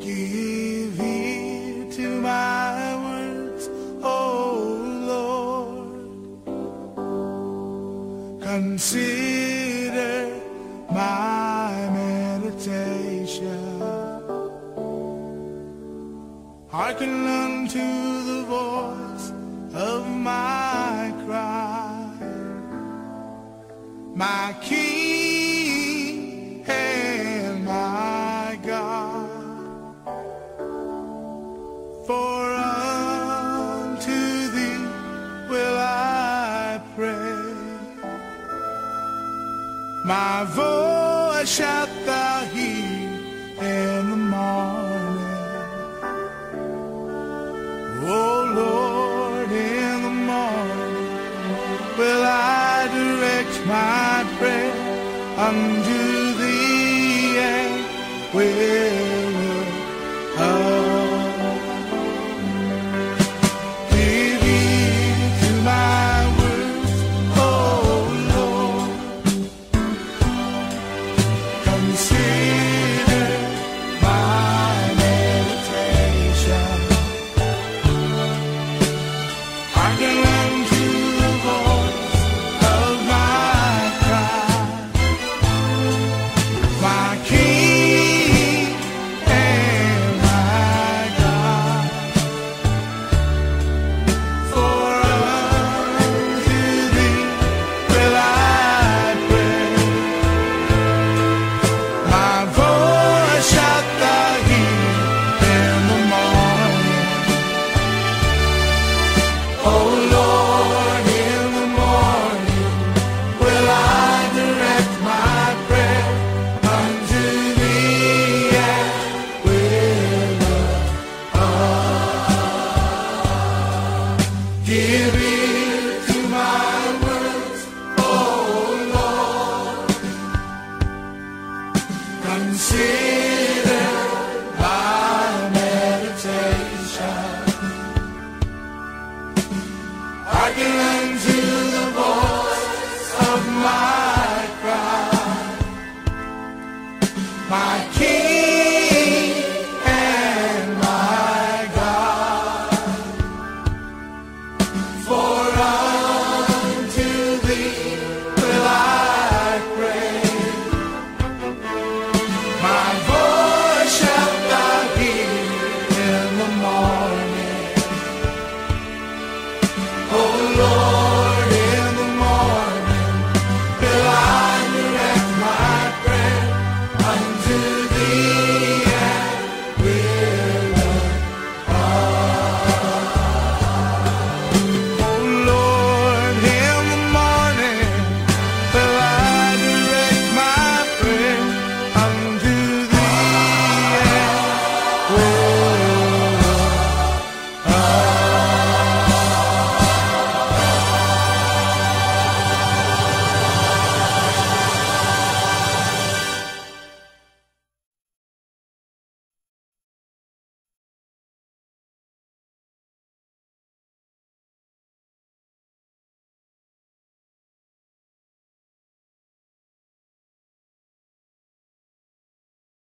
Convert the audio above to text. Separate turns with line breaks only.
Give ear to my words, oh Lord. Consider my meditation. Hearken unto the voice of my cry, my King For unto thee will I pray. My voice shalt thou hear in the morning. Oh Lord, in the morning will I direct my prayer unto thee and will I can